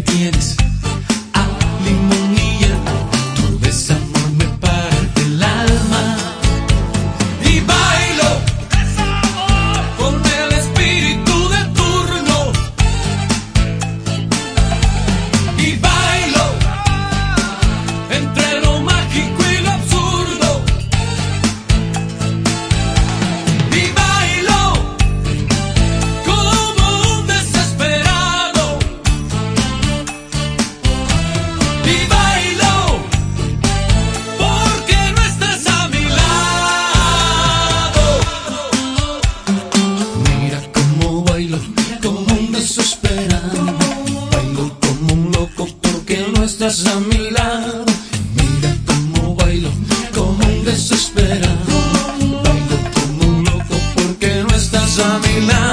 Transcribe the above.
tienes. Y bailo porque no estás a mi lado. Mira cómo bailo como un desesperado. Bailo como un loco porque no estás a mi lado. Mira cómo bailo como un desesperado. Bailo como un loco porque no estás a mi lado.